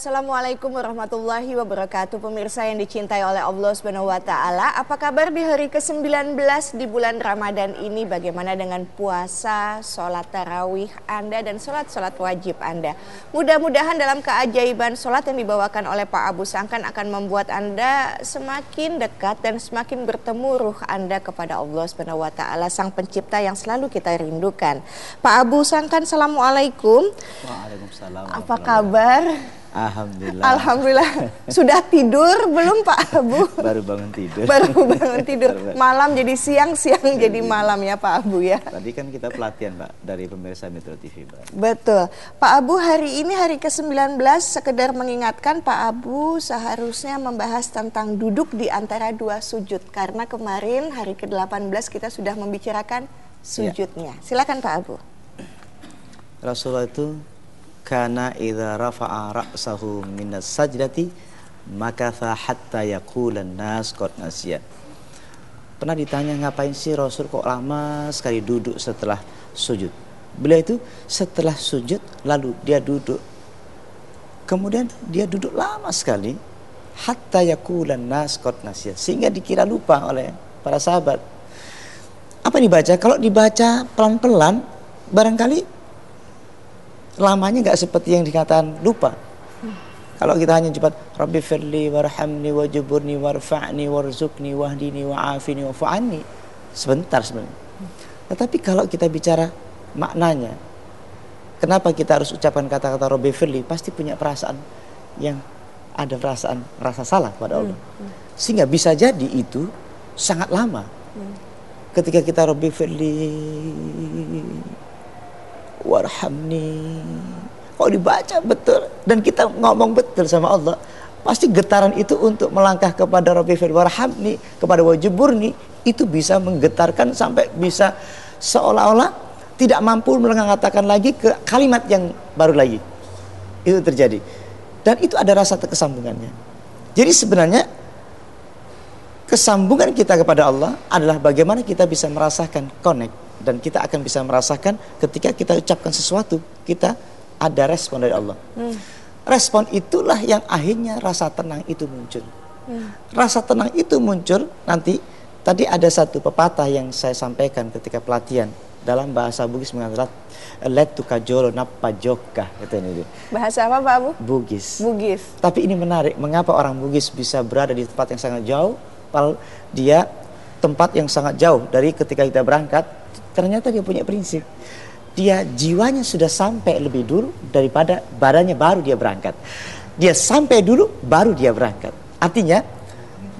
Assalamualaikum warahmatullahi wabarakatuh Pemirsa yang dicintai oleh Allah Subhanahu wa taala. Apa kabar di hari ke-19 di bulan Ramadan ini? Bagaimana dengan puasa, sholat tarawih Anda dan sholat-sholat wajib Anda? Mudah-mudahan dalam keajaiban sholat yang dibawakan oleh Pak Abu Sangkan akan membuat Anda semakin dekat dan semakin bertemu ruh Anda kepada Allah Subhanahu wa taala Sang Pencipta yang selalu kita rindukan. Pak Abu Sangkan, Assalamualaikum. Waalaikumsalam. Apa kabar? Alhamdulillah. Alhamdulillah. Sudah tidur belum Pak Abu? Baru bangun tidur. Baru bangun tidur. Malam jadi siang, siang jadi malam ya Pak Abu ya. Tadi kan kita pelatihan Pak dari pemirsa Metro TV Pak. Betul. Pak Abu hari ini hari ke-19 sekedar mengingatkan Pak Abu seharusnya membahas tentang duduk di antara dua sujud. Karena kemarin hari ke-18 kita sudah membicarakan sujudnya. Ya. Silakan Pak Abu. Rasulullah itu kana idza rafa'a ra'sahu minas sajdati maka hatta yaqulan nas qad nasiya. Pernah ditanya ngapain sih Rasul kok lama sekali duduk setelah sujud. Beliau itu setelah sujud lalu dia duduk. Kemudian dia duduk lama sekali hatta yaqulan nas qad nasiya sehingga dikira lupa oleh para sahabat. Apa dibaca? Kalau dibaca pelan-pelan barangkali lamanya nggak seperti yang dikatakan lupa. Kalau kita hanya cepat Rabbi firli warhamni wajuburni warfa'ni warzukni wahdini wa'afini wa'fu'ani sebentar sebenarnya. Tetapi kalau kita bicara maknanya, kenapa kita harus ucapkan kata-kata Rabbi firli pasti punya perasaan yang ada perasaan rasa salah pada Allah. Hmm, hmm. Sehingga bisa jadi itu sangat lama. Hmm. Ketika kita Rabbi firli warhamni. Kalau dibaca betul dan kita ngomong betul sama Allah, pasti getaran itu untuk melangkah kepada Rabbi fir warhamni, kepada wajiburni itu bisa menggetarkan sampai bisa seolah-olah tidak mampu mengatakan lagi ke kalimat yang baru lagi. Itu terjadi. Dan itu ada rasa kesambungannya. Jadi sebenarnya kesambungan kita kepada Allah adalah bagaimana kita bisa merasakan connect dan kita akan bisa merasakan ketika kita ucapkan sesuatu kita ada respon dari Allah. Hmm. Respon itulah yang akhirnya rasa tenang itu muncul. Hmm. Rasa tenang itu muncul nanti tadi ada satu pepatah yang saya sampaikan ketika pelatihan dalam bahasa Bugis mengatakan let to kajolo napa joka itu ini. Bahasa apa Pak Abu? Bugis. Bugis. Tapi ini menarik, mengapa orang Bugis bisa berada di tempat yang sangat jauh? Padahal dia tempat yang sangat jauh dari ketika kita berangkat ternyata dia punya prinsip. Dia jiwanya sudah sampai lebih dulu daripada badannya baru dia berangkat. Dia sampai dulu baru dia berangkat. Artinya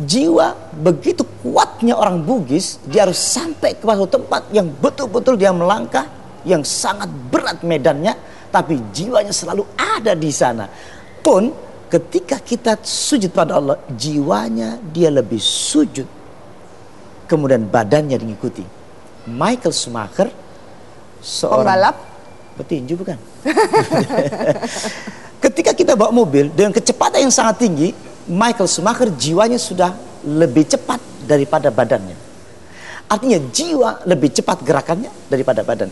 jiwa begitu kuatnya orang Bugis, dia harus sampai ke suatu tempat yang betul-betul dia melangkah yang sangat berat medannya, tapi jiwanya selalu ada di sana. Pun ketika kita sujud pada Allah, jiwanya dia lebih sujud. Kemudian badannya mengikuti. Michael Schumacher seorang pembalap petinju bukan? Ketika kita bawa mobil dengan kecepatan yang sangat tinggi, Michael Schumacher jiwanya sudah lebih cepat daripada badannya. Artinya jiwa lebih cepat gerakannya daripada badan.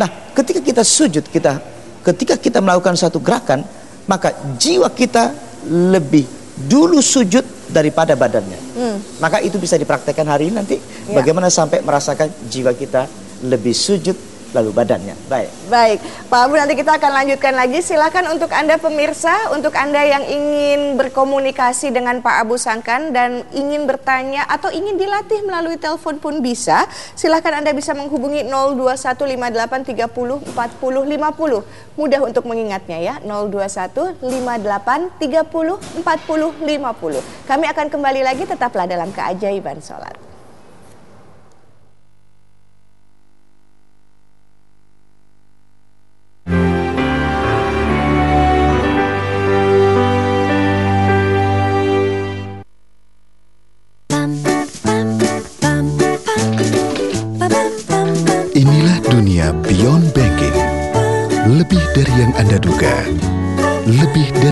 Nah, ketika kita sujud, kita ketika kita melakukan satu gerakan, maka jiwa kita lebih dulu sujud daripada badannya. Hmm. Maka itu bisa dipraktekkan hari ini nanti ya. bagaimana sampai merasakan jiwa kita lebih sujud lalu badannya. Baik. Baik, Pak Abu nanti kita akan lanjutkan lagi. Silakan untuk Anda pemirsa, untuk Anda yang ingin berkomunikasi dengan Pak Abu Sangkan dan ingin bertanya atau ingin dilatih melalui telepon pun bisa. Silakan Anda bisa menghubungi 02158304050. Mudah untuk mengingatnya ya, 02158304050. Kami akan kembali lagi tetaplah dalam keajaiban sholat.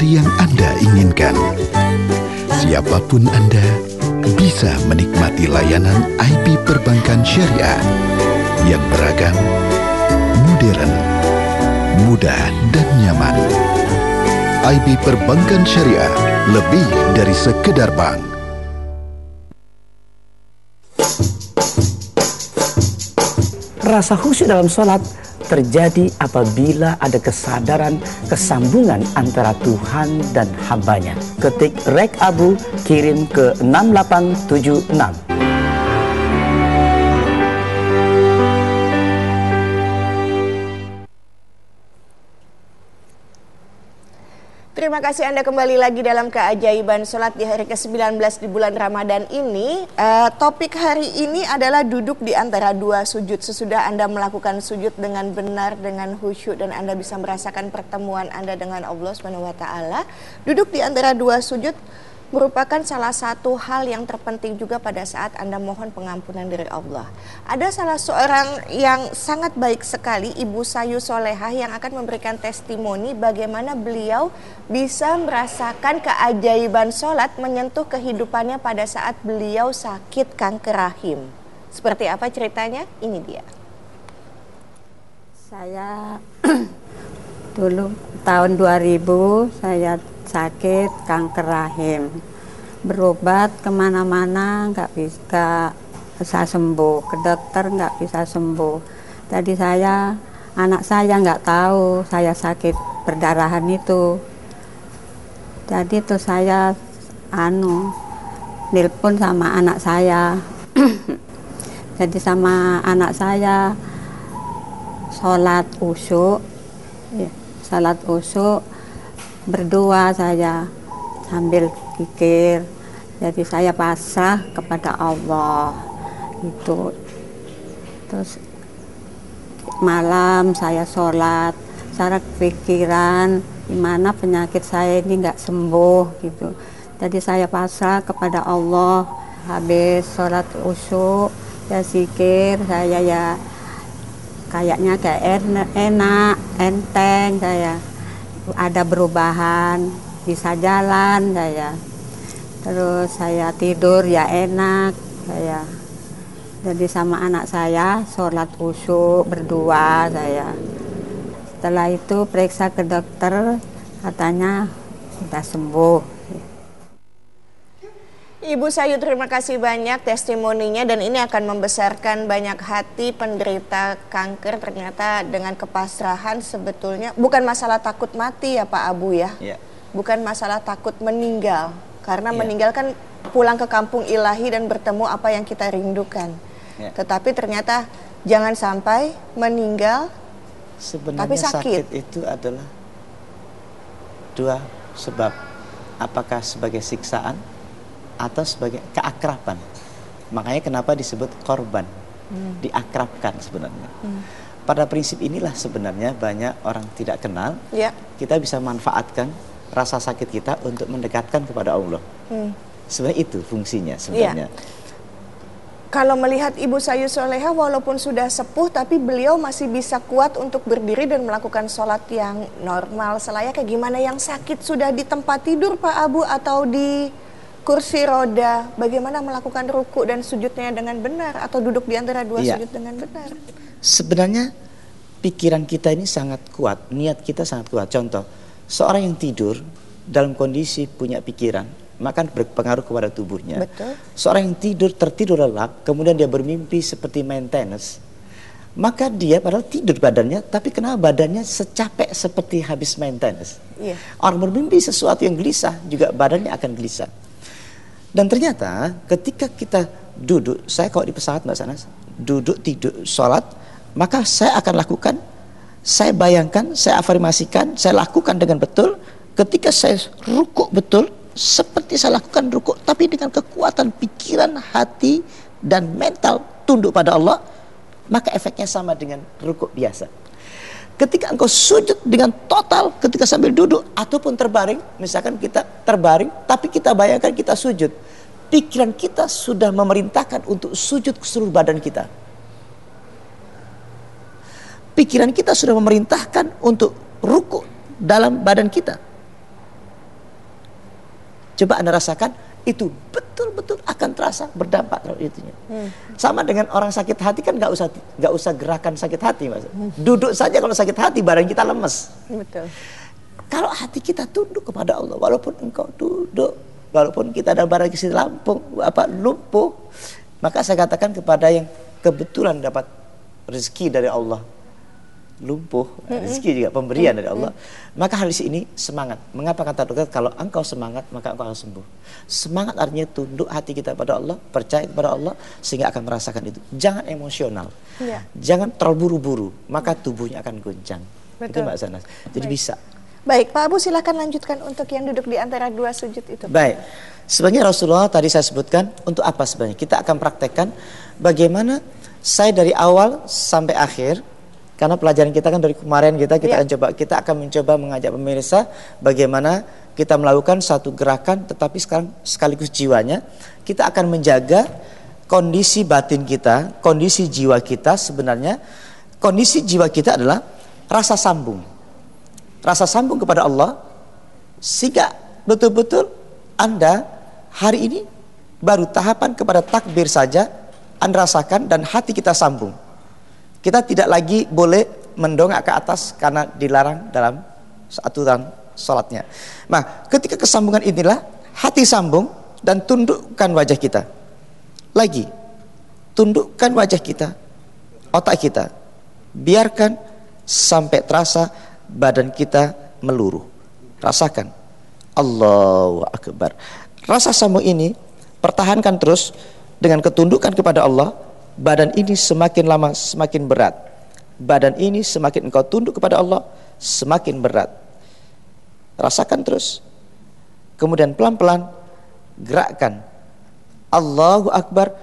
Dari yang Anda inginkan. Siapa pun Anda bisa menikmati layanan IB Perbankan Syariah yang beragam, modern, mudah, dan nyaman. IB Perbankan Syariah lebih dari sekedar bank. Rasa khusyuk dalam sholat terjadi apabila ada kesadaran kesambungan antara Tuhan dan hambanya. Ketik Rek Abu kirim ke 6876. Terima kasih Anda kembali lagi dalam keajaiban sholat di hari ke-19 di bulan Ramadan ini. Uh, topik hari ini adalah duduk di antara dua sujud. Sesudah Anda melakukan sujud dengan benar, dengan khusyuk dan Anda bisa merasakan pertemuan Anda dengan Allah SWT. Duduk di antara dua sujud merupakan salah satu hal yang terpenting juga pada saat Anda mohon pengampunan dari Allah. Ada salah seorang yang sangat baik sekali, Ibu Sayu Solehah yang akan memberikan testimoni bagaimana beliau bisa merasakan keajaiban sholat menyentuh kehidupannya pada saat beliau sakit kanker rahim. Seperti apa ceritanya? Ini dia. Saya dulu tahun 2000 saya sakit kanker rahim. Berobat ke mana-mana nggak bisa bisa sembuh. Ke dokter nggak bisa sembuh. Jadi saya anak saya nggak tahu saya sakit perdarahan itu. Jadi tuh saya anu nelpon sama anak saya. Jadi sama anak saya sholat usyuk ya, sholat usyuk berdoa saya sambil pikir. Jadi saya pasrah kepada Allah. Itu. Terus malam saya sholat secara pikiran gimana penyakit saya ini nggak sembuh? Gitu. Jadi saya pasrah kepada Allah. Habis sholat usyuk ya sikir saya ya kayaknya kayak enak enteng saya ada perubahan bisa jalan saya terus saya tidur ya enak saya jadi sama anak saya sholat usyuk berdua saya setelah itu periksa ke dokter katanya sudah sembuh Ibu Sayu terima kasih banyak testimoninya dan ini akan membesarkan banyak hati penderita kanker ternyata dengan kepasrahan sebetulnya bukan masalah takut mati ya Pak Abu ya. ya. Bukan masalah takut meninggal karena ya. meninggalkan pulang ke kampung ilahi dan bertemu apa yang kita rindukan. Ya. Tetapi ternyata jangan sampai meninggal Sebenarnya tapi sakit. sakit itu adalah dua sebab. Apakah sebagai siksaan atau sebagai keakraban. Makanya kenapa disebut korban, hmm. diakrabkan sebenarnya. Hmm. Pada prinsip inilah sebenarnya banyak orang tidak kenal, ya. kita bisa manfaatkan rasa sakit kita untuk mendekatkan kepada Allah. Hmm. Sebenarnya itu fungsinya sebenarnya. Ya. Kalau melihat Ibu Sayu Soleha walaupun sudah sepuh tapi beliau masih bisa kuat untuk berdiri dan melakukan sholat yang normal selayaknya gimana yang sakit sudah di tempat tidur Pak Abu atau di kursi roda, bagaimana melakukan ruku dan sujudnya dengan benar atau duduk di antara dua iya. sujud dengan benar? Sebenarnya pikiran kita ini sangat kuat, niat kita sangat kuat. Contoh, seorang yang tidur dalam kondisi punya pikiran, maka berpengaruh kepada tubuhnya. Betul. Seorang yang tidur tertidur lelap, kemudian dia bermimpi seperti main tenis, maka dia padahal tidur badannya, tapi kenapa badannya secapek seperti habis main tenis? Iya. Orang bermimpi sesuatu yang gelisah, juga badannya akan gelisah. Dan ternyata ketika kita duduk, saya kalau di pesawat Mbak Sanas, duduk, tidur, sholat, maka saya akan lakukan, saya bayangkan, saya afirmasikan, saya lakukan dengan betul, ketika saya rukuk betul, seperti saya lakukan rukuk, tapi dengan kekuatan pikiran, hati, dan mental tunduk pada Allah, maka efeknya sama dengan rukuk biasa. Ketika engkau sujud dengan total ketika sambil duduk ataupun terbaring, misalkan kita terbaring tapi kita bayangkan kita sujud. Pikiran kita sudah memerintahkan untuk sujud ke seluruh badan kita. Pikiran kita sudah memerintahkan untuk ruku dalam badan kita. Coba Anda rasakan itu betul-betul akan terasa berdampak kalau itunya. Hmm. Sama dengan orang sakit hati kan nggak usah nggak usah gerakan sakit hati mas. Hmm. Duduk saja kalau sakit hati barang kita lemes. Betul. Kalau hati kita tunduk kepada Allah, walaupun engkau duduk, walaupun kita dalam barang kisi Lampung, apa lumpuh, maka saya katakan kepada yang kebetulan dapat rezeki dari Allah, lumpuh, rezeki juga pemberian dari Allah, maka hadis ini semangat. Mengapa kata dokter kalau engkau semangat maka engkau akan sembuh. Semangat artinya tunduk hati kita pada Allah, percaya kepada Allah sehingga akan merasakan itu. Jangan emosional, Iya. jangan terlalu buru-buru, maka tubuhnya akan goncang. Itu Betul. Mbak Sanas. Jadi Baik. bisa. Baik, Pak Abu silahkan lanjutkan untuk yang duduk di antara dua sujud itu. Baik. Sebenarnya Rasulullah tadi saya sebutkan untuk apa sebenarnya? Kita akan praktekkan bagaimana saya dari awal sampai akhir karena pelajaran kita kan dari kemarin kita kita Ya. akan coba kita akan mencoba mengajak pemirsa bagaimana kita melakukan satu gerakan tetapi sekarang sekaligus jiwanya kita akan menjaga kondisi batin kita, kondisi jiwa kita sebenarnya kondisi jiwa kita adalah rasa sambung. Rasa sambung kepada Allah sehingga betul-betul Anda hari ini baru tahapan kepada takbir saja Anda rasakan dan hati kita sambung. Kita tidak lagi boleh mendongak ke atas karena dilarang dalam aturan sholatnya. Nah, ketika kesambungan inilah hati sambung dan tundukkan wajah kita. Lagi, tundukkan wajah kita, otak kita. Biarkan sampai terasa badan kita meluruh. Rasakan. Allahu Akbar. Rasa sambung ini pertahankan terus dengan ketundukan kepada Allah. Badan ini semakin lama semakin berat. Badan ini semakin engkau tunduk kepada Allah semakin berat. Rasakan terus. Kemudian pelan-pelan gerakkan. Allahu Akbar.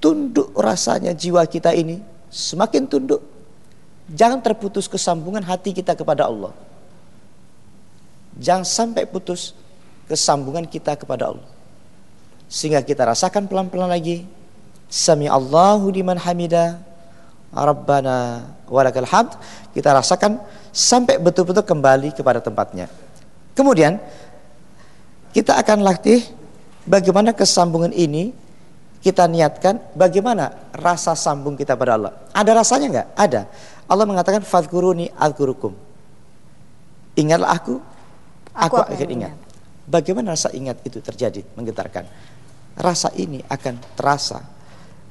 Tunduk rasanya jiwa kita ini semakin tunduk. Jangan terputus kesambungan hati kita kepada Allah. Jangan sampai putus kesambungan kita kepada Allah. Sehingga kita rasakan pelan-pelan lagi. Sami Allahu liman hamida. Rabbana walakal hamd. Kita rasakan sampai betul-betul kembali kepada tempatnya. Kemudian kita akan latih bagaimana kesambungan ini kita niatkan bagaimana rasa sambung kita pada Allah. Ada rasanya nggak? Ada. Allah mengatakan fadkuruni adkurukum. Ingatlah aku, aku, Aku akan akan ingat. Bagaimana rasa ingat itu terjadi, menggetarkan. Rasa ini akan terasa.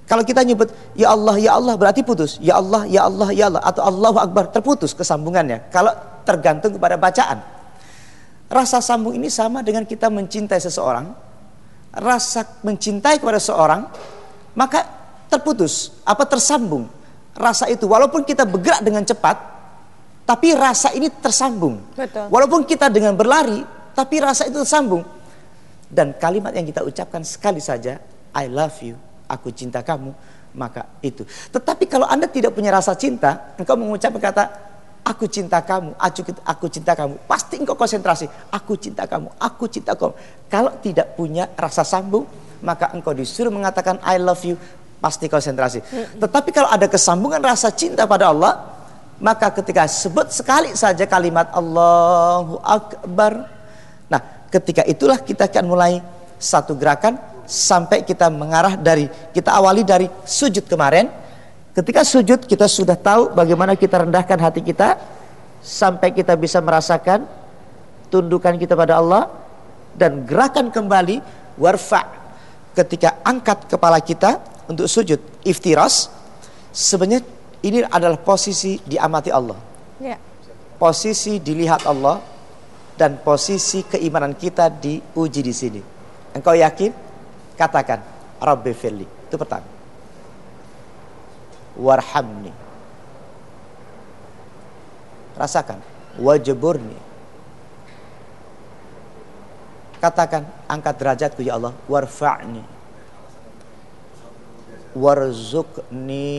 Kalau kita nyebut ya Allah ya Allah berarti putus. Ya Allah ya Allah ya Allah atau Allahu Akbar terputus kesambungannya. Kalau tergantung kepada bacaan. Rasa sambung ini sama dengan kita mencintai seseorang. Rasa mencintai kepada seseorang maka terputus apa tersambung rasa itu walaupun kita bergerak dengan cepat tapi rasa ini tersambung. Betul. Walaupun kita dengan berlari tapi rasa itu tersambung. Dan kalimat yang kita ucapkan sekali saja I love you, aku cinta kamu, maka itu. Tetapi kalau Anda tidak punya rasa cinta, engkau mengucapkan kata aku cinta kamu, aku, aku cinta kamu, pasti engkau konsentrasi, aku cinta kamu, aku cinta kamu. Kalau tidak punya rasa sambung, maka engkau disuruh mengatakan I love you, pasti konsentrasi. Tetapi kalau ada kesambungan rasa cinta pada Allah, maka ketika sebut sekali saja kalimat Allahu Akbar, nah ketika itulah kita akan mulai satu gerakan sampai kita mengarah dari kita awali dari sujud kemarin. Ketika sujud kita sudah tahu bagaimana kita rendahkan hati kita sampai kita bisa merasakan tundukan kita pada Allah dan gerakan kembali warfa ketika angkat kepala kita untuk sujud iftiras sebenarnya ini adalah posisi diamati Allah Ya. posisi dilihat Allah dan posisi keimanan kita diuji di sini. Engkau yakin? Katakan, Rabbi firli. Itu pertama. Warhamni. Rasakan, wajeburni. Katakan, angkat derajatku ya Allah, warfa'ni. Warzukni.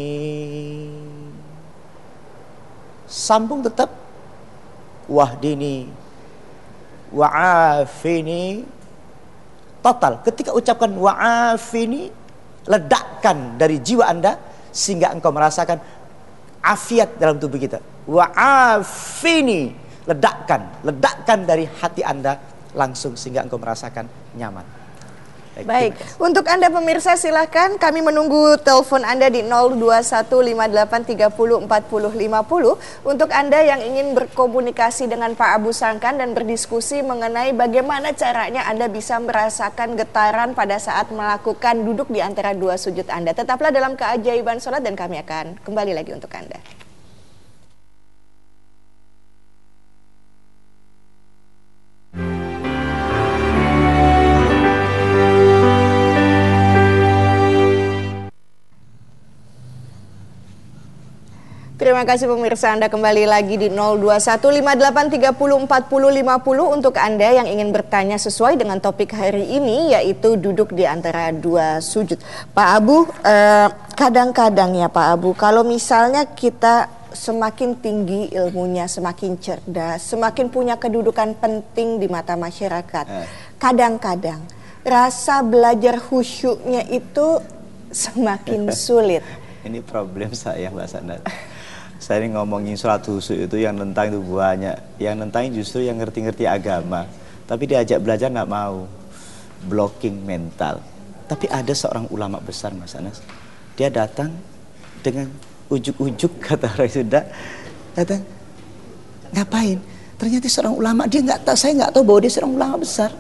Sambung tetap wahdini wa'afini total. Ketika ucapkan wa'afini ledakkan dari jiwa anda sehingga engkau merasakan afiat dalam tubuh kita. Wa'afini ledakkan ledakkan dari hati anda langsung sehingga engkau merasakan nyaman. Baik, untuk Anda pemirsa silahkan kami menunggu telepon Anda di 02158304050 untuk Anda yang ingin berkomunikasi dengan Pak Abu Sangkan dan berdiskusi mengenai bagaimana caranya Anda bisa merasakan getaran pada saat melakukan duduk di antara dua sujud Anda. Tetaplah dalam keajaiban sholat dan kami akan kembali lagi untuk Anda. Terima kasih pemirsa Anda kembali lagi di 02158304050 untuk Anda yang ingin bertanya sesuai dengan topik hari ini yaitu duduk di antara dua sujud. Pak Abu, eh, kadang-kadang ya Pak Abu, kalau misalnya kita semakin tinggi ilmunya, semakin cerdas, semakin punya kedudukan penting di mata masyarakat. Eh. Kadang-kadang rasa belajar khusyuknya itu semakin sulit. Ini problem saya Mbak Sandra. Saya ini ngomongin sholat khusyuk itu yang tentang itu banyak. Yang tentang justru yang ngerti-ngerti agama. Tapi diajak belajar nggak mau. Blocking mental. Tapi ada seorang ulama besar Mas Anas. Dia datang dengan ujuk-ujuk kata Sunda. Datang, ngapain? Ternyata seorang ulama, dia nggak tahu, saya nggak tahu bahwa dia seorang ulama besar.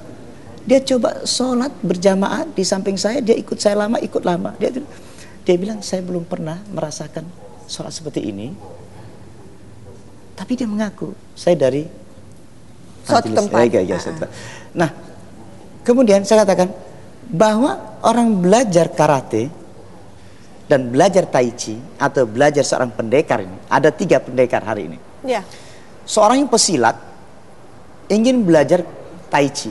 Dia coba sholat berjamaah di samping saya, dia ikut saya lama, ikut lama. Dia dia bilang saya belum pernah merasakan sholat seperti ini. Tapi dia mengaku, saya dari Suatu tempat. Ya, ya, ya. Nah, kemudian saya katakan bahwa orang belajar karate dan belajar tai chi atau belajar seorang pendekar ini, ada tiga pendekar hari ini. Ya, Seorang yang pesilat ingin belajar tai chi.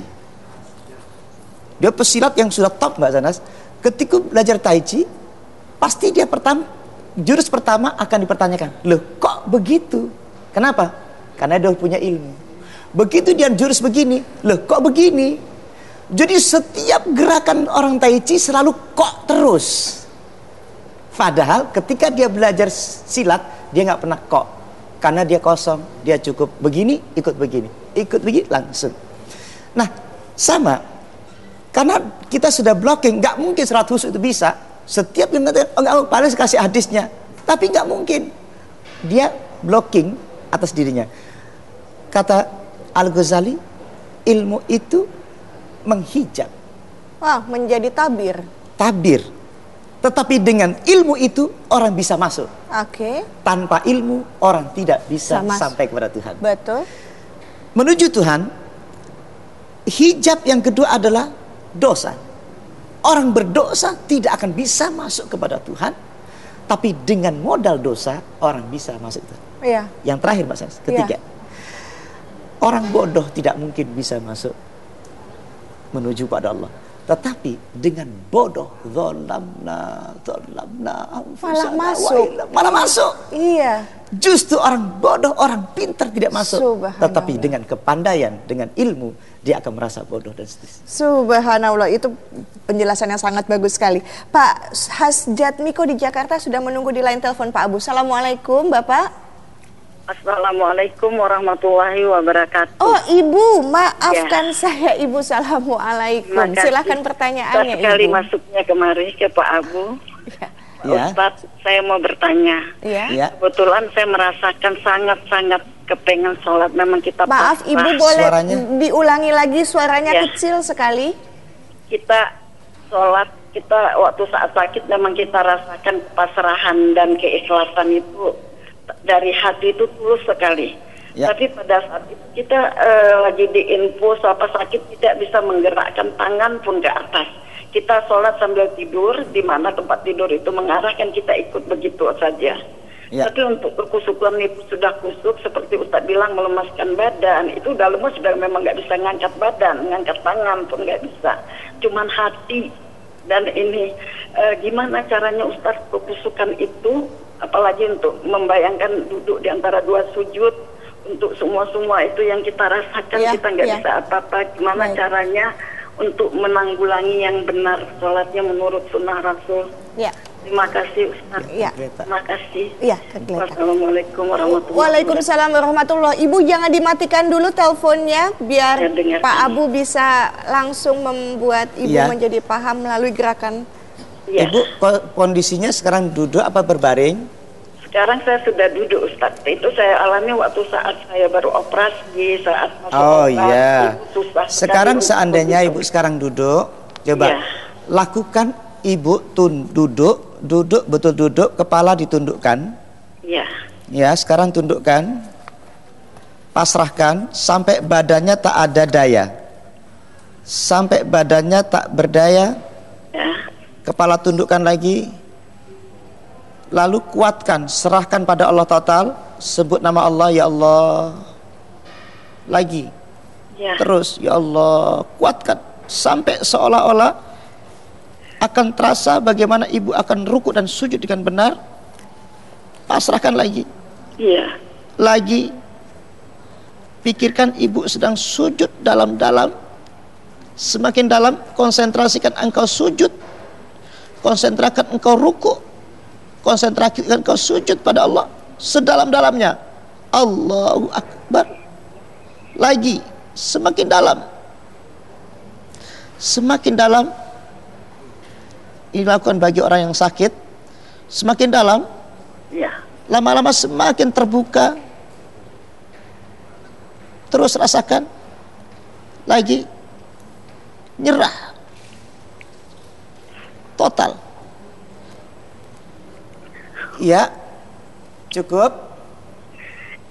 Dia pesilat yang sudah top Mbak Sanas. Ketika belajar tai chi, pasti dia pertama jurus pertama akan dipertanyakan. Loh, kok begitu? Kenapa? Karena dia punya ilmu. Begitu dia jurus begini, loh kok begini? Jadi setiap gerakan orang tai chi selalu kok terus. Padahal ketika dia belajar silat, dia nggak pernah kok. Karena dia kosong, dia cukup begini, ikut begini. Ikut begini, langsung. Nah, sama. Karena kita sudah blocking, nggak mungkin 100 itu bisa. Setiap yang nanti, oh, nggak mau, paling kasih hadisnya. Tapi nggak mungkin. Dia blocking atas dirinya. Kata Al-Ghazali, ilmu itu menghijab wah menjadi tabir. tabir. Tetapi dengan ilmu itu orang bisa masuk. Oke, Tanpa ilmu orang tidak bisa masuk. sampai kepada Tuhan. betul. Menuju Tuhan, hijab yang kedua adalah dosa. Orang berdosa tidak akan bisa masuk kepada Tuhan, tapi dengan modal dosa orang bisa masuk Tuhan. Iya, Yang terakhir Mas Hans, ketiga. Orang bodoh tidak mungkin bisa masuk menuju pada Allah. Tetapi dengan bodoh, zolamna, zolamna, Malah masuk. malah masuk. iya. Justru orang bodoh, orang pintar tidak masuk. Tetapi dengan kepandaian, dengan ilmu, dia akan merasa bodoh dan seterusnya. Subhanallah, itu penjelasan yang sangat bagus sekali. Pak Hasjat Miko di Jakarta sudah menunggu di line telepon Pak Abu. Assalamualaikum Bapak. Assalamualaikum warahmatullahi wabarakatuh. Oh Ibu, maafkan saya Ibu. Assalamualaikum. Ya. Terima kasih. Silahkan pertanyaannya sekali Ibu. masuknya kemari ke Pak Abu. Ya. Ustadz, saya mau bertanya. Ya. Ya. Kebetulan saya merasakan sangat-sangat kepengen sholat. Memang kita Maaf pasrah. Ibu boleh Suaranya? diulangi lagi suaranya Ya. kecil sekali. Kita sholat, kita waktu saat sakit memang kita rasakan kepasrahan dan keikhlasan itu dari hati itu tulus sekali. Ya. Tapi pada saat itu kita eh, lagi di infus apa sakit tidak bisa menggerakkan tangan pun ke atas. Kita sholat sambil tidur, di mana tempat tidur itu mengarahkan kita ikut begitu saja. Ya. Tapi untuk kekusukan itu sudah kusuk, seperti Ustadz bilang melemaskan badan, itu udah lemas sudah memang nggak bisa ngangkat badan, ngangkat tangan pun nggak bisa. Cuman hati dan ini eh, gimana caranya Ustadz kekusukan itu, apalagi untuk membayangkan duduk di antara dua sujud, untuk semua-semua itu yang kita rasakan Ya, kita nggak ya. bisa apa-apa. Gimana Baik. caranya untuk menanggulangi yang benar sholatnya menurut sunnah Rasul. Ya. Terima kasih Ustaz. Iya. Terima kasih. Iya. Wassalamualaikum warahmatullahi Waalaikumsalam warahmatullahi Ibu jangan dimatikan dulu teleponnya biar Ya. Pak Abu bisa langsung membuat Ibu Iya. menjadi paham melalui gerakan. Iya. Ibu ko- kondisinya sekarang duduk apa berbaring? Sekarang saya sudah duduk Ustaz. Itu saya alami waktu saat saya baru operasi, saat masuk Oh operasi. iya. Susah Sekarang seandainya ibu sekarang duduk, coba Iya. lakukan ibu tun duduk, duduk betul duduk, kepala ditundukkan. Iya. Ya, sekarang tundukkan. Pasrahkan sampai badannya tak ada daya. Sampai badannya tak berdaya, Ya. kepala tundukkan lagi. Lalu kuatkan, serahkan pada Allah total, sebut nama Allah ya Allah. Lagi. Ya. Terus ya Allah, kuatkan sampai seolah-olah akan terasa bagaimana ibu akan ruku dan sujud dengan benar. Pasrahkan lagi. Iya. Lagi pikirkan ibu sedang sujud dalam-dalam. Semakin dalam konsentrasikan engkau sujud. Konsentrasikan engkau ruku. Konsentrasikan engkau sujud pada Allah sedalam-dalamnya. Allahu Akbar. Lagi semakin dalam. Semakin dalam ini dilakukan bagi orang yang sakit. Semakin dalam Iya. lama-lama semakin terbuka. Terus rasakan lagi nyerah total. Ya, cukup.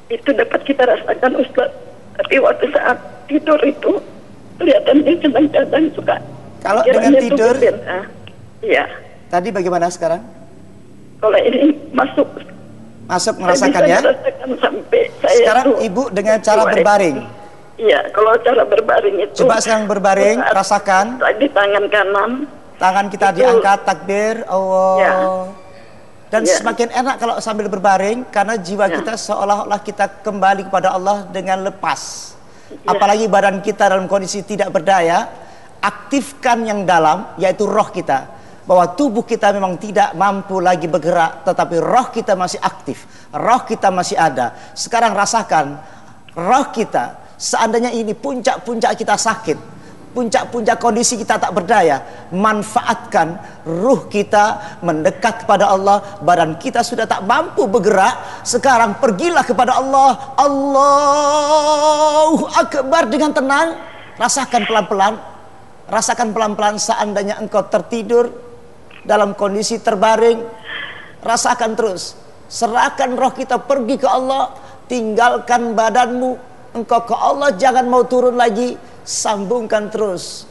Itu dapat kita rasakan Ustaz. Tapi waktu saat tidur itu kelihatannya kadang-kadang suka. Kalau dengan tidur? Iya. Tadi bagaimana sekarang? Kalau ini masuk Masuk merasakan ya? merasakan sampai saya Sekarang tuh ibu dengan cara berbaring. Iya, kalau cara berbaring itu. Coba sekarang berbaring, saat rasakan. Di tangan kanan. Tangan kita Itu- diangkat takbir Allah. Ya. Dan Ya. semakin enak kalau sambil berbaring karena jiwa Ya. kita seolah-olah kita kembali kepada Allah dengan lepas. Ya. Apalagi badan kita dalam kondisi tidak berdaya, aktifkan yang dalam yaitu roh kita. Bahwa tubuh kita memang tidak mampu lagi bergerak tetapi roh kita masih aktif. Roh kita masih ada. Sekarang rasakan roh kita seandainya ini puncak-puncak kita sakit puncak-puncak kondisi kita tak berdaya, manfaatkan ruh kita mendekat kepada Allah, badan kita sudah tak mampu bergerak, sekarang pergilah kepada Allah. Allahu Akbar dengan tenang, rasakan pelan-pelan, rasakan pelan-pelan seandainya engkau tertidur dalam kondisi terbaring, rasakan terus, serahkan roh kita pergi ke Allah, tinggalkan badanmu, engkau ke Allah jangan mau turun lagi, sambungkan terus,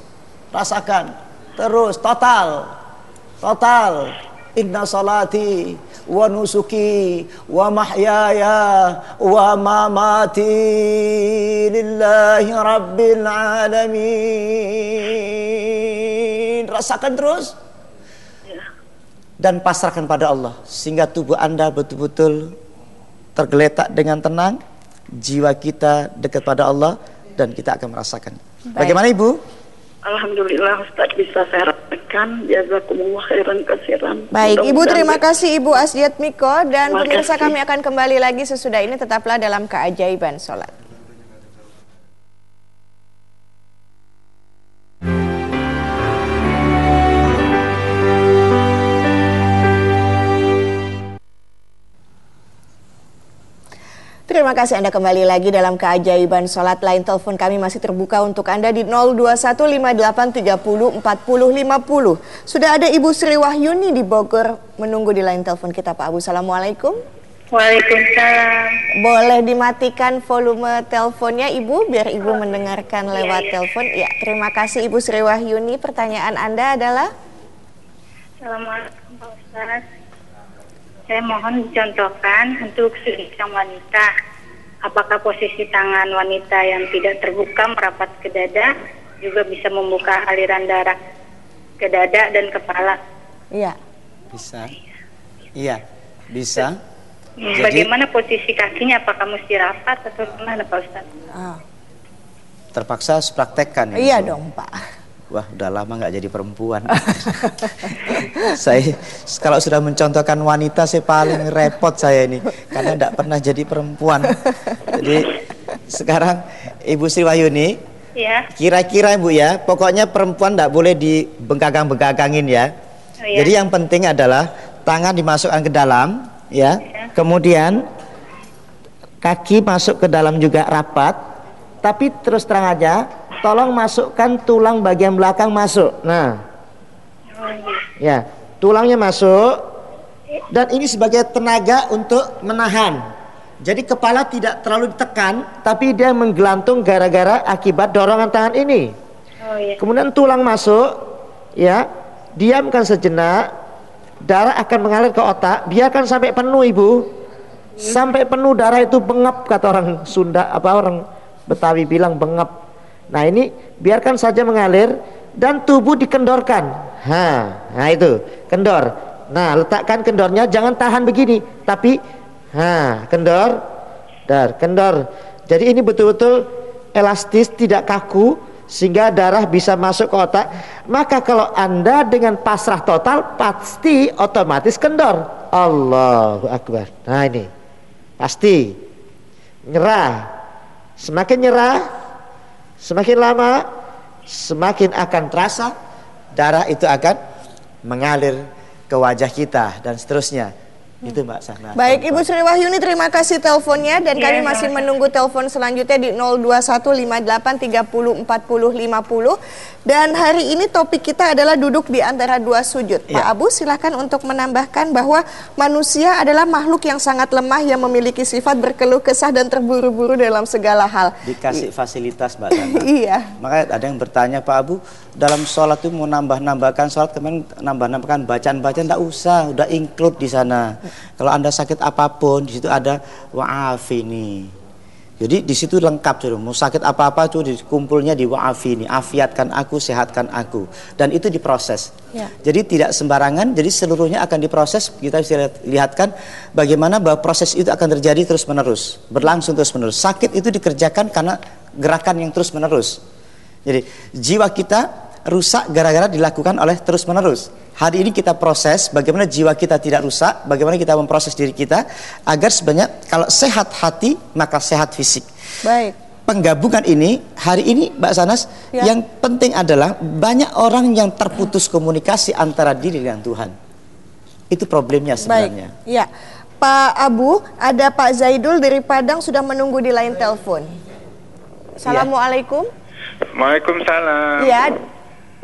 rasakan terus total, total. Inna salati wa nusuki wa mahyaya wa mamati lillahi rabbil alamin. Rasakan terus dan pasrahkan pada Allah sehingga tubuh Anda betul-betul tergeletak dengan tenang, jiwa kita dekat pada Allah dan kita akan merasakan. Bagaimana Ibu? Alhamdulillah Ustaz bisa saya rasakan. Jazakumullah khairan kasiran. Baik, Ibu terima kasih Ibu Asdiat Miko dan Terima pemirsa kasih. kami akan kembali lagi sesudah ini tetaplah dalam keajaiban sholat. Terima kasih Anda kembali lagi dalam keajaiban sholat lain telepon kami masih terbuka untuk Anda di 02158304050. Sudah ada Ibu Sri Wahyuni di Bogor menunggu di lain telepon kita Pak Abu. Assalamualaikum. Waalaikumsalam. Boleh dimatikan volume teleponnya Ibu biar Ibu mendengarkan lewat telepon. Ya, terima kasih Ibu Sri Wahyuni. Pertanyaan Anda adalah? Assalamualaikum Pak Ustaz. Saya mohon dicontohkan untuk sang wanita. Apakah posisi tangan wanita yang tidak terbuka merapat ke dada juga bisa membuka aliran darah ke dada dan kepala? Iya. Bisa. Iya, bisa. Hmm, Jadi- Bagaimana posisi kakinya? Apakah mesti rapat atau gimana Pak Ustaz? Ah, Terpaksa harus praktekkan. ya, iya dong Pak. Wah udah lama nggak jadi perempuan. saya kalau sudah mencontohkan wanita saya paling repot saya ini karena tidak pernah jadi perempuan. Jadi sekarang Ibu Sri Wahyuni, Ya. kira-kira Ibu ya, pokoknya perempuan tidak boleh dibengkagang-bengkagangin ya. Oh, ya. Jadi yang penting adalah tangan dimasukkan ke dalam, ya. Ya. Kemudian kaki masuk ke dalam juga rapat, tapi terus terang aja, tolong masukkan tulang bagian belakang masuk. Nah, iya. ya, tulangnya masuk dan ini sebagai tenaga untuk menahan. Jadi kepala tidak terlalu ditekan, tapi dia menggelantung gara-gara akibat dorongan tangan ini. Oh iya. Kemudian tulang masuk, ya, diamkan sejenak, darah akan mengalir ke otak, biarkan sampai penuh ibu, sampai penuh darah itu bengap kata orang Sunda apa orang Betawi bilang bengap. Nah ini biarkan saja mengalir dan tubuh dikendorkan. Ha, nah itu kendor. Nah letakkan kendornya, jangan tahan begini, tapi ha kendor, dar kendor. Jadi ini betul-betul elastis, tidak kaku sehingga darah bisa masuk ke otak. Maka kalau Anda dengan pasrah total pasti otomatis kendor. Allahu akbar. Nah ini pasti nyerah. Semakin nyerah, semakin lama semakin akan terasa darah itu akan mengalir ke wajah kita dan seterusnya. Itu Mbak Sana. Baik Ibu Sri Wahyuni terima kasih teleponnya dan Iya, kami masih sama-sama. menunggu telepon selanjutnya di 02158304050 dan hari ini topik kita adalah duduk di antara dua sujud. Pak Iya. Abu silakan untuk menambahkan bahwa manusia adalah makhluk yang sangat lemah yang memiliki sifat berkeluh kesah dan terburu-buru dalam segala hal. Dikasih fasilitas Mbak Sana. Iya. Makanya ada yang bertanya Pak Abu dalam sholat itu mau nambah-nambahkan sholat kemarin nambah-nambahkan bacaan-bacaan tidak usah udah include di sana. Kalau anda sakit apa pun di situ ada wa'afini. Jadi di situ lengkap sudah mau sakit apa-apa tuh dikumpulnya di wa'afini, afiatkan aku, sehatkan aku dan itu diproses. Ya. Jadi tidak sembarangan, jadi seluruhnya akan diproses. Kita bisa lihat- lihatkan bagaimana bahwa proses itu akan terjadi terus menerus, berlangsung terus menerus. Sakit itu dikerjakan karena gerakan yang terus menerus. Jadi jiwa kita rusak gara-gara dilakukan oleh terus menerus. Hari ini kita proses bagaimana jiwa kita tidak rusak, bagaimana kita memproses diri kita agar sebanyak kalau sehat hati maka sehat fisik. Baik. Penggabungan ini hari ini Mbak Sanas Ya. yang penting adalah banyak orang yang terputus komunikasi antara diri dan Tuhan. Itu problemnya sebenarnya. Baik. Ya. Pak Abu, ada Pak Zaidul dari Padang sudah menunggu di lain telepon. Assalamualaikum. Waalaikumsalam. Ya.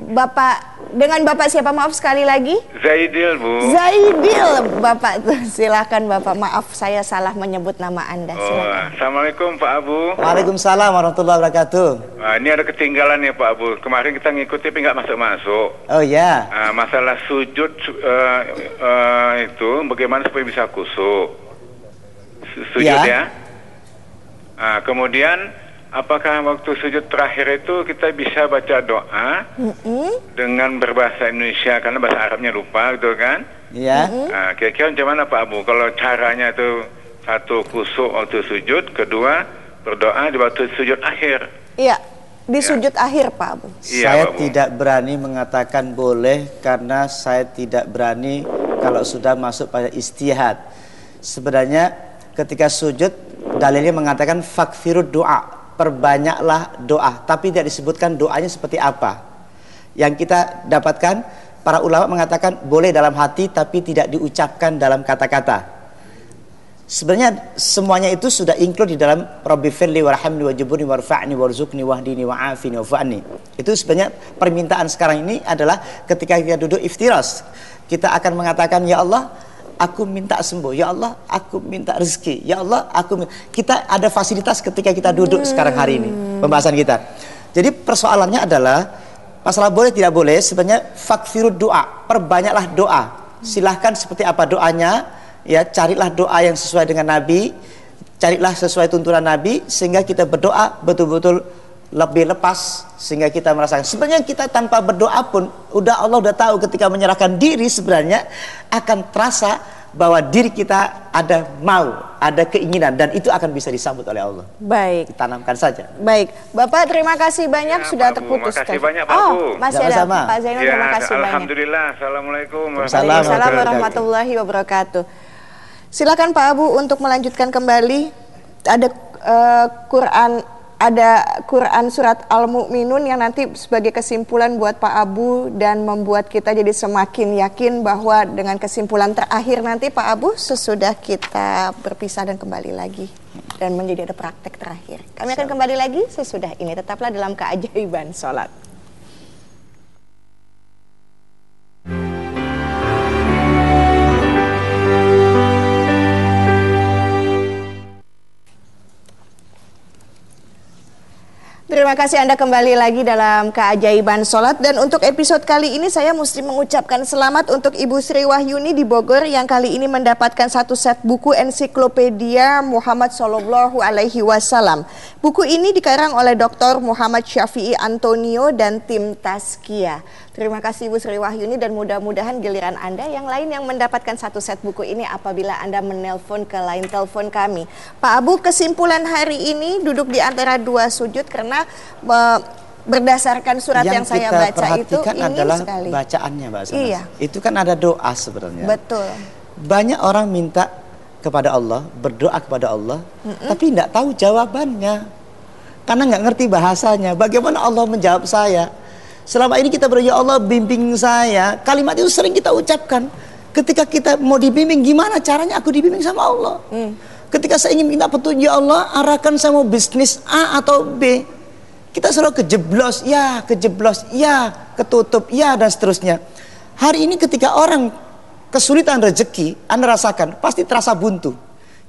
Bapak dengan Bapak siapa maaf sekali lagi? Zaidil, Bu. Zaidil, Bapak silakan Bapak maaf saya salah menyebut nama Anda. Oh, Silakan. Assalamualaikum Pak Abu. Waalaikumsalam warahmatullahi wabarakatuh. Wah, ini ada ketinggalan ya Pak Abu. Kemarin kita ngikuti tapi nggak masuk-masuk. Oh ya. Ah, masalah sujud su- eh, eh, itu bagaimana supaya bisa kusuk? Su- Sujud Ya. ya. Ah, kemudian apakah waktu sujud terakhir itu kita bisa baca doa dengan berbahasa Indonesia karena bahasa Arabnya lupa gitu kan? Ya. Nah, kira-kira macam mana Pak Abu? Kalau caranya itu satu kusuk waktu sujud, kedua berdoa di waktu sujud akhir. Iya, di sujud akhir Pak Abu. Iya, saya Pak Bu. tidak berani mengatakan boleh karena saya tidak berani kalau sudah masuk pada istihad. Sebenarnya ketika sujud dalilnya mengatakan fakfirud doa, perbanyaklah doa, tapi tidak disebutkan doanya seperti apa. Yang kita dapatkan para ulama mengatakan boleh dalam hati tapi tidak diucapkan dalam kata-kata. Sebenarnya semuanya itu sudah include di dalam Rabbi firli warhamni wajibuni warfa'ni warzuqni wahdini wa'afini wa'fa'ni. Itu sebenarnya permintaan sekarang ini adalah ketika kita duduk iftiras. Kita akan mengatakan ya Allah aku minta sembuh. Ya Allah aku minta rezeki. Ya Allah aku min-" kita ada fasilitas ketika kita duduk sekarang hari ini pembahasan kita. Jadi persoalannya adalah masalah boleh tidak boleh sebenarnya fakfirud doa, perbanyaklah doa. Silahkan seperti apa doanya ya carilah doa yang sesuai dengan Nabi carilah sesuai tuntunan Nabi sehingga kita berdoa betul-betul lebih lepas sehingga kita merasakan sebenarnya kita tanpa berdoa pun udah Allah udah tahu ketika menyerahkan diri sebenarnya akan terasa bahwa diri kita ada mau ada keinginan dan itu akan bisa disambut oleh Allah. Baik. Ditanamkan saja. Baik, Bapak terima kasih banyak Ya, sudah Pak Bu. terputus. Makasih telepon. banyak, Pak oh, Bu. masih ada Sama-sama. Pak Zainal Ya, terima kasih banyak. Alhamdulillah. Assalamualaikum. Warahmatullahi warahmatullahi wabarakatuh. Silakan Pak Abu untuk melanjutkan kembali. Ada eh, Quran ada Quran surat Al-Mu'minun yang nanti sebagai kesimpulan buat Pak Abu dan membuat kita jadi semakin yakin bahwa dengan kesimpulan terakhir nanti Pak Abu sesudah kita berpisah dan kembali lagi dan menjadi ada praktek terakhir. Kami akan kembali lagi sesudah ini. Tetaplah dalam keajaiban sholat. Terima kasih Anda kembali lagi dalam keajaiban sholat dan untuk episode kali ini saya mesti mengucapkan selamat untuk Ibu Sri Wahyuni di Bogor yang kali ini mendapatkan satu set buku ensiklopedia Muhammad Sallallahu Alaihi Wasallam. Buku ini dikarang oleh Dr. Muhammad Syafi'i Antonio dan tim Taskia. Terima kasih Ibu Sri Wahyuni dan mudah-mudahan giliran Anda yang lain yang mendapatkan satu set buku ini apabila Anda menelpon ke line telepon kami. Pak Abu kesimpulan hari ini duduk di antara dua sujud karena berdasarkan surat yang, saya kita baca itu ingin adalah sekali. bacaannya Mbak Sanas. Iya. Itu kan ada doa sebenarnya. Betul. Banyak orang minta kepada Allah, berdoa kepada Allah, tapi tidak tahu jawabannya. Karena nggak ngerti bahasanya. Bagaimana Allah menjawab saya? Selama ini kita berdoa, ya Allah bimbing saya. Kalimat itu sering kita ucapkan. Ketika kita mau dibimbing, gimana caranya aku dibimbing sama Allah? Ketika saya ingin minta petunjuk ya Allah, arahkan saya mau bisnis A atau B. Kita selalu kejeblos, ya kejeblos, ya ketutup, ya dan seterusnya. Hari ini ketika orang kesulitan rezeki, Anda rasakan pasti terasa buntu.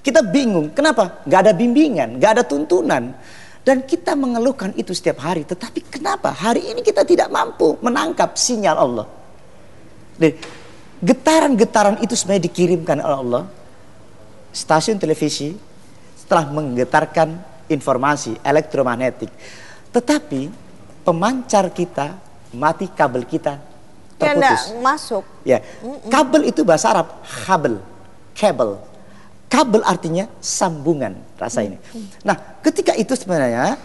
Kita bingung, kenapa? Gak ada bimbingan, gak ada tuntunan. Dan kita mengeluhkan itu setiap hari. Tetapi kenapa hari ini kita tidak mampu menangkap sinyal Allah? Dan Getaran-getaran itu sebenarnya dikirimkan oleh Allah. Stasiun televisi setelah menggetarkan informasi elektromagnetik. Tetapi pemancar kita mati kabel kita Ya terputus. masuk. Ya, kabel itu bahasa Arab, kabel, kabel. Kabel artinya sambungan rasa ini. Nah, ketika itu sebenarnya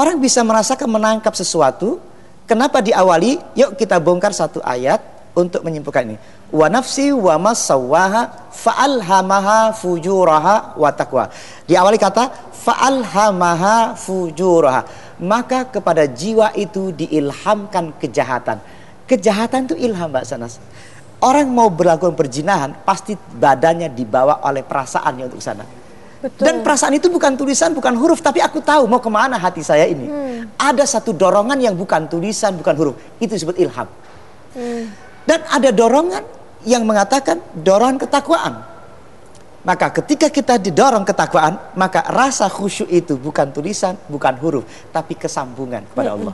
orang bisa merasakan menangkap sesuatu. Kenapa diawali? Yuk kita bongkar satu ayat untuk menyimpulkan ini. Wa nafsi wa masawwaha fa'alhamaha fujuraha wa taqwa. Diawali kata fa'alhamaha fujuraha. Maka kepada jiwa itu diilhamkan kejahatan. Kejahatan itu ilham Mbak Sanas. Orang mau berlakukan perjinahan pasti badannya dibawa oleh perasaannya untuk sana. Dan perasaan itu bukan tulisan, bukan huruf, tapi aku tahu mau ke mana hati saya ini. Ada satu dorongan yang bukan tulisan, bukan huruf. Itu disebut ilham. Dan ada dorongan yang mengatakan dorongan ketakwaan. Maka ketika kita didorong ketakwaan, maka rasa khusyuk itu bukan tulisan, bukan huruf, tapi kesambungan kepada Allah.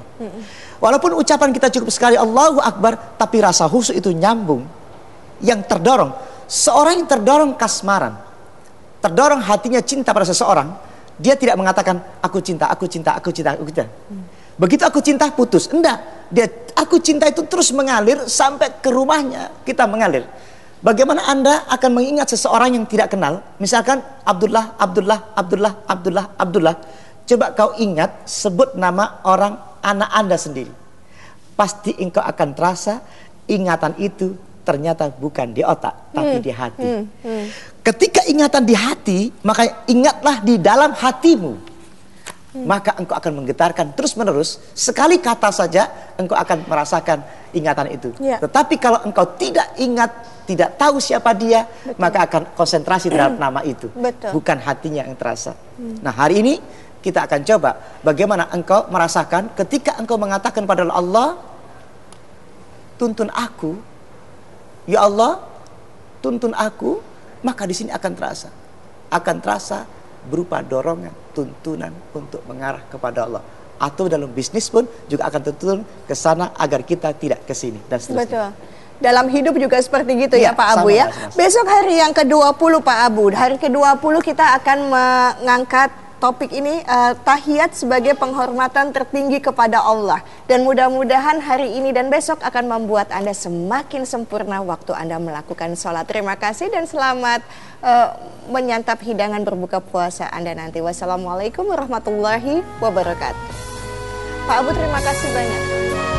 Walaupun ucapan kita cukup sekali Allahu Akbar, tapi rasa khusyuk itu nyambung. Yang terdorong, seorang yang terdorong kasmaran, terdorong hatinya cinta pada seseorang, dia tidak mengatakan aku cinta, aku cinta, aku cinta, aku cinta. Begitu aku cinta putus, enggak. Dia aku cinta itu terus mengalir sampai ke rumahnya kita mengalir. Bagaimana Anda akan mengingat seseorang yang tidak kenal? Misalkan Abdullah, Abdullah, Abdullah, Abdullah, Abdullah. Coba kau ingat sebut nama orang anak Anda sendiri. Pasti engkau akan terasa ingatan itu ternyata bukan di otak tapi di hati. Ketika ingatan di hati, maka ingatlah di dalam hatimu. Maka engkau akan menggetarkan terus-menerus. Sekali kata saja engkau akan merasakan ingatan itu. Ya. Tetapi kalau engkau tidak ingat, tidak tahu siapa dia, maka akan konsentrasi terhadap nama itu. Betul. Bukan hatinya yang terasa. Nah, hari ini kita akan coba bagaimana engkau merasakan ketika engkau mengatakan pada Allah, tuntun aku, ya Allah, tuntun aku, maka di sini akan terasa, akan terasa berupa dorongan, tuntunan untuk mengarah kepada Allah. Atau dalam bisnis pun juga akan tertuntun ke sana agar kita tidak ke sini dan seterusnya. Betul. Dalam hidup juga seperti gitu ya Iya, Pak Abu sama, ya. Mas, Mas. Besok hari yang ke-20 Pak Abu. Hari ke-20 kita akan mengangkat topik ini uh, tahiyat sebagai penghormatan tertinggi kepada Allah dan mudah-mudahan hari ini dan besok akan membuat Anda semakin sempurna waktu Anda melakukan sholat. Terima kasih dan selamat uh, menyantap hidangan berbuka puasa Anda nanti. Wassalamualaikum warahmatullahi wabarakatuh. Pak Abu terima kasih banyak.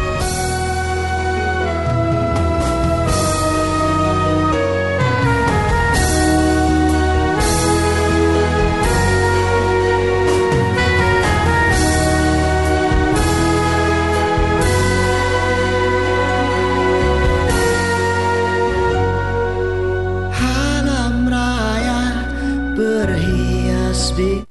Berhias di